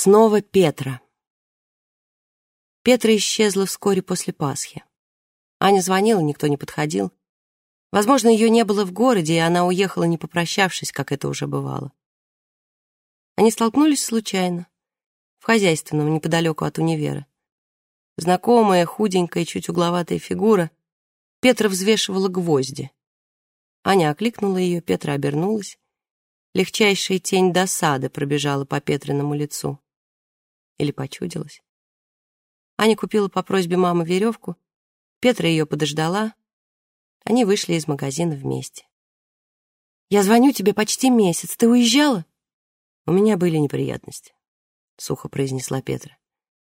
Снова Петра. Петра исчезла вскоре после Пасхи. Аня звонила, никто не подходил. Возможно, ее не было в городе, и она уехала, не попрощавшись, как это уже бывало. Они столкнулись случайно, в хозяйственном, неподалеку от универа. Знакомая, худенькая, чуть угловатая фигура. Петра взвешивала гвозди. Аня окликнула ее, Петра обернулась. Легчайшая тень досады пробежала по Петриному лицу. Или почудилась. Аня купила по просьбе мамы веревку. Петра ее подождала. Они вышли из магазина вместе. «Я звоню тебе почти месяц. Ты уезжала?» «У меня были неприятности», — сухо произнесла Петра.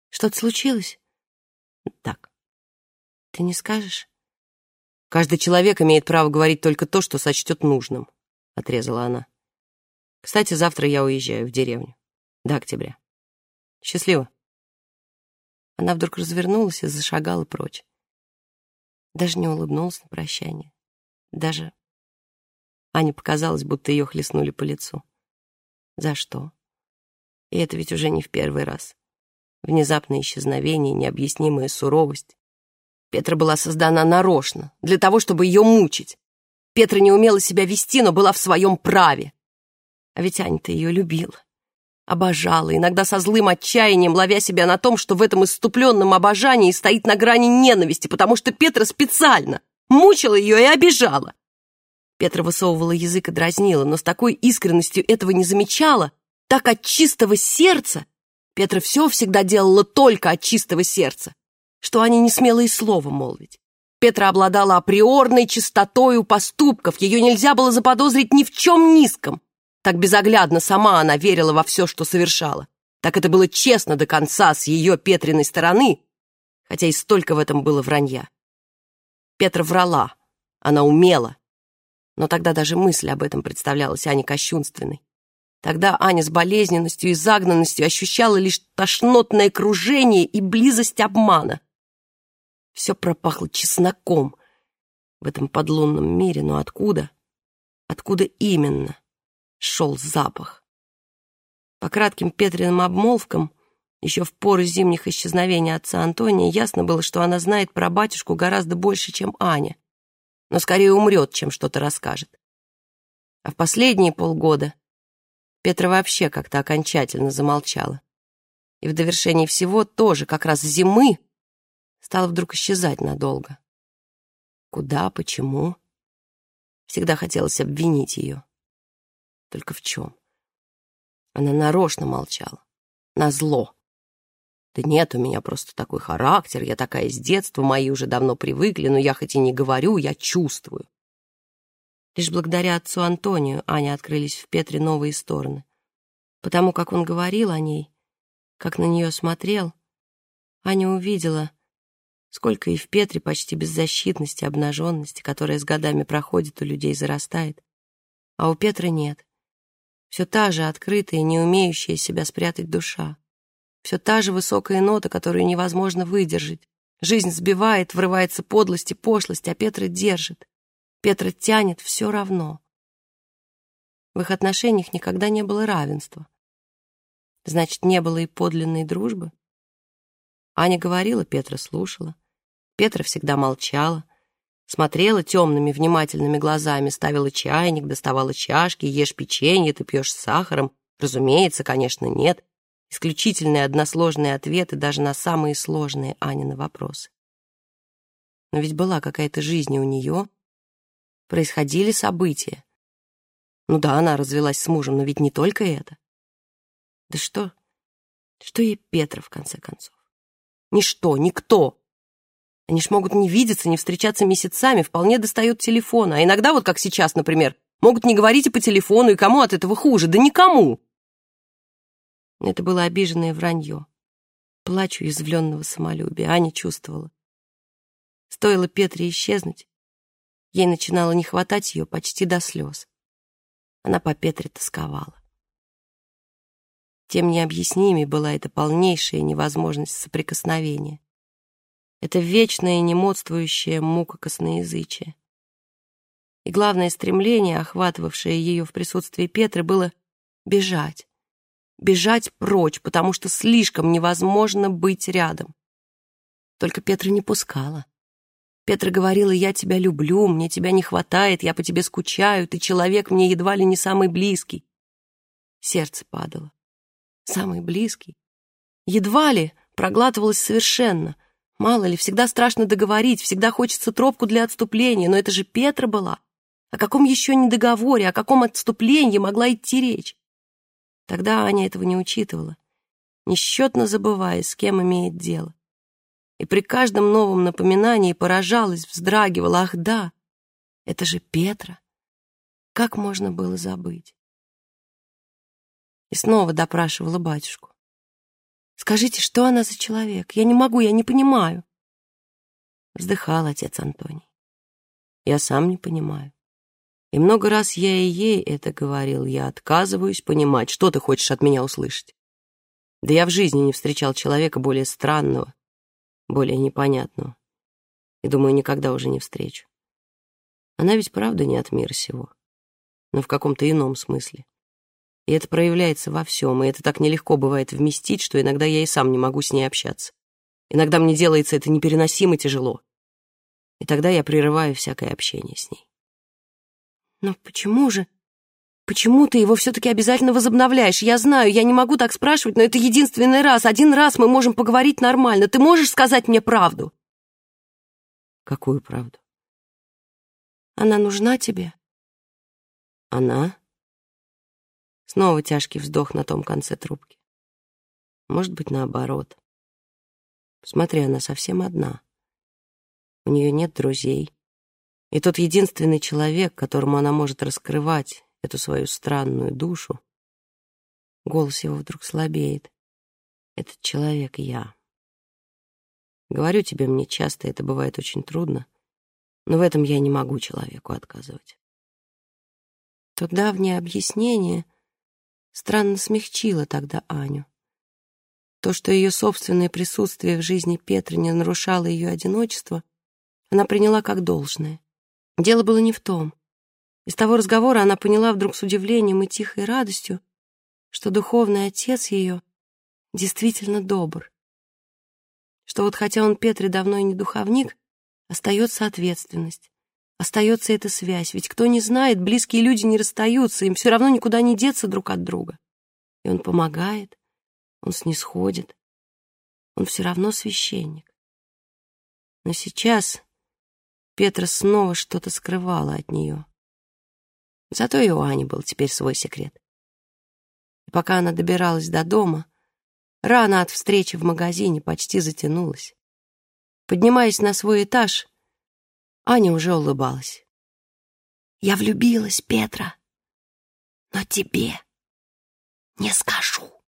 «Что-то случилось?» «Так». «Ты не скажешь?» «Каждый человек имеет право говорить только то, что сочтет нужным», — отрезала она. «Кстати, завтра я уезжаю в деревню. До октября. Счастливо». Она вдруг развернулась и зашагала прочь. Даже не улыбнулась на прощание. Даже Ане показалось, будто ее хлестнули по лицу. За что? И это ведь уже не в первый раз. Внезапное исчезновение, необъяснимая суровость. Петра была создана нарочно, для того, чтобы ее мучить. Петра не умела себя вести, но была в своем праве. А ведь Аня-то ее любила. Обожала, иногда со злым отчаянием, ловя себя на том, что в этом иступленном обожании стоит на грани ненависти, потому что Петра специально мучила ее и обижала. Петра высовывала язык и дразнила, но с такой искренностью этого не замечала, так от чистого сердца. Петра все всегда делала только от чистого сердца, что Аня не смела и слова молвить. Петра обладала априорной чистотой у поступков, ее нельзя было заподозрить ни в чем низком. Так безоглядно сама она верила во все, что совершала. Так это было честно до конца с ее Петриной стороны, хотя и столько в этом было вранья. Петра врала, она умела, но тогда даже мысль об этом представлялась Ане кощунственной. Тогда Аня с болезненностью и загнанностью ощущала лишь тошнотное кружение и близость обмана. Все пропахло чесноком в этом подлунном мире, но откуда? Откуда именно? Шел запах. По кратким Петриным обмолвкам, еще в поры зимних исчезновений отца Антония, ясно было, что она знает про батюшку гораздо больше, чем Аня, но скорее умрет, чем что-то расскажет. А в последние полгода Петра вообще как-то окончательно замолчала. И в довершении всего тоже, как раз зимы, стала вдруг исчезать надолго. Куда, почему? Всегда хотелось обвинить ее. Только в чем? Она нарочно молчала. На зло. Да нет, у меня просто такой характер, я такая с детства, мои уже давно привыкли, но я хоть и не говорю, я чувствую. Лишь благодаря отцу Антонию Аня открылись в Петре новые стороны. Потому как он говорил о ней, как на нее смотрел, Аня увидела, сколько и в Петре почти беззащитности, обнаженности, которая с годами проходит у людей, зарастает, а у Петры нет. Все та же открытая, не умеющая себя спрятать душа. Все та же высокая нота, которую невозможно выдержать. Жизнь сбивает, врывается подлость и пошлость, а Петра держит. Петра тянет все равно. В их отношениях никогда не было равенства. Значит, не было и подлинной дружбы? Аня говорила, Петра слушала. Петра всегда молчала смотрела темными внимательными глазами, ставила чайник, доставала чашки, ешь печенье, ты пьешь с сахаром. Разумеется, конечно, нет. Исключительные односложные ответы даже на самые сложные Анины вопросы. Но ведь была какая-то жизнь у нее. Происходили события. Ну да, она развелась с мужем, но ведь не только это. Да что? Что ей Петра, в конце концов? Ничто, никто. Они ж могут не видеться, не встречаться месяцами, вполне достают телефона. А иногда, вот как сейчас, например, могут не говорить и по телефону, и кому от этого хуже? Да никому!» Это было обиженное вранье. Плачу уязвленного самолюбия. Аня чувствовала. Стоило Петре исчезнуть, ей начинало не хватать ее почти до слез. Она по Петре тосковала. Тем необъяснимей была эта полнейшая невозможность соприкосновения это вечное немодствующее мука косноязычие. И главное стремление, охватывавшее ее в присутствии Петры, было бежать. бежать прочь, потому что слишком невозможно быть рядом. Только Петра не пускала. Петра говорила, я тебя люблю, мне тебя не хватает, я по тебе скучаю, ты человек мне едва ли не самый близкий. Сердце падало. Самый близкий. Едва ли проглатывалось совершенно. Мало ли, всегда страшно договорить, всегда хочется тропку для отступления, но это же Петра была. О каком еще не договоре, о каком отступлении могла идти речь? Тогда Аня этого не учитывала, несчетно забывая, с кем имеет дело. И при каждом новом напоминании поражалась, вздрагивала. Ах да, это же Петра. Как можно было забыть? И снова допрашивала батюшку. «Скажите, что она за человек? Я не могу, я не понимаю». Вздыхал отец Антоний. «Я сам не понимаю. И много раз я и ей это говорил. Я отказываюсь понимать, что ты хочешь от меня услышать. Да я в жизни не встречал человека более странного, более непонятного. И думаю, никогда уже не встречу. Она ведь правда не от мира сего, но в каком-то ином смысле. И это проявляется во всем, и это так нелегко бывает вместить, что иногда я и сам не могу с ней общаться. Иногда мне делается это непереносимо тяжело. И тогда я прерываю всякое общение с ней. Но почему же? Почему ты его все-таки обязательно возобновляешь? Я знаю, я не могу так спрашивать, но это единственный раз. Один раз мы можем поговорить нормально. Ты можешь сказать мне правду? Какую правду? Она нужна тебе? Она? Снова тяжкий вздох на том конце трубки. Может быть, наоборот. Смотри, она совсем одна. У нее нет друзей. И тот единственный человек, которому она может раскрывать эту свою странную душу, голос его вдруг слабеет. Этот человек — я. Говорю тебе, мне часто это бывает очень трудно, но в этом я не могу человеку отказывать. То давнее объяснение странно смягчило тогда Аню. То, что ее собственное присутствие в жизни Петры не нарушало ее одиночество, она приняла как должное. Дело было не в том. Из того разговора она поняла вдруг с удивлением и тихой радостью, что духовный отец ее действительно добр. Что вот хотя он Петре давно и не духовник, остается ответственность, остается эта связь, ведь кто не знает, близкие люди не расстаются, им все равно никуда не деться друг от друга. И он помогает, он снисходит, он все равно священник. Но сейчас Петра снова что-то скрывала от нее. Зато и у Ани был теперь свой секрет. И пока она добиралась до дома, рана от встречи в магазине почти затянулась. Поднимаясь на свой этаж, Аня уже улыбалась. «Я влюбилась, Петра, но тебе не скажу».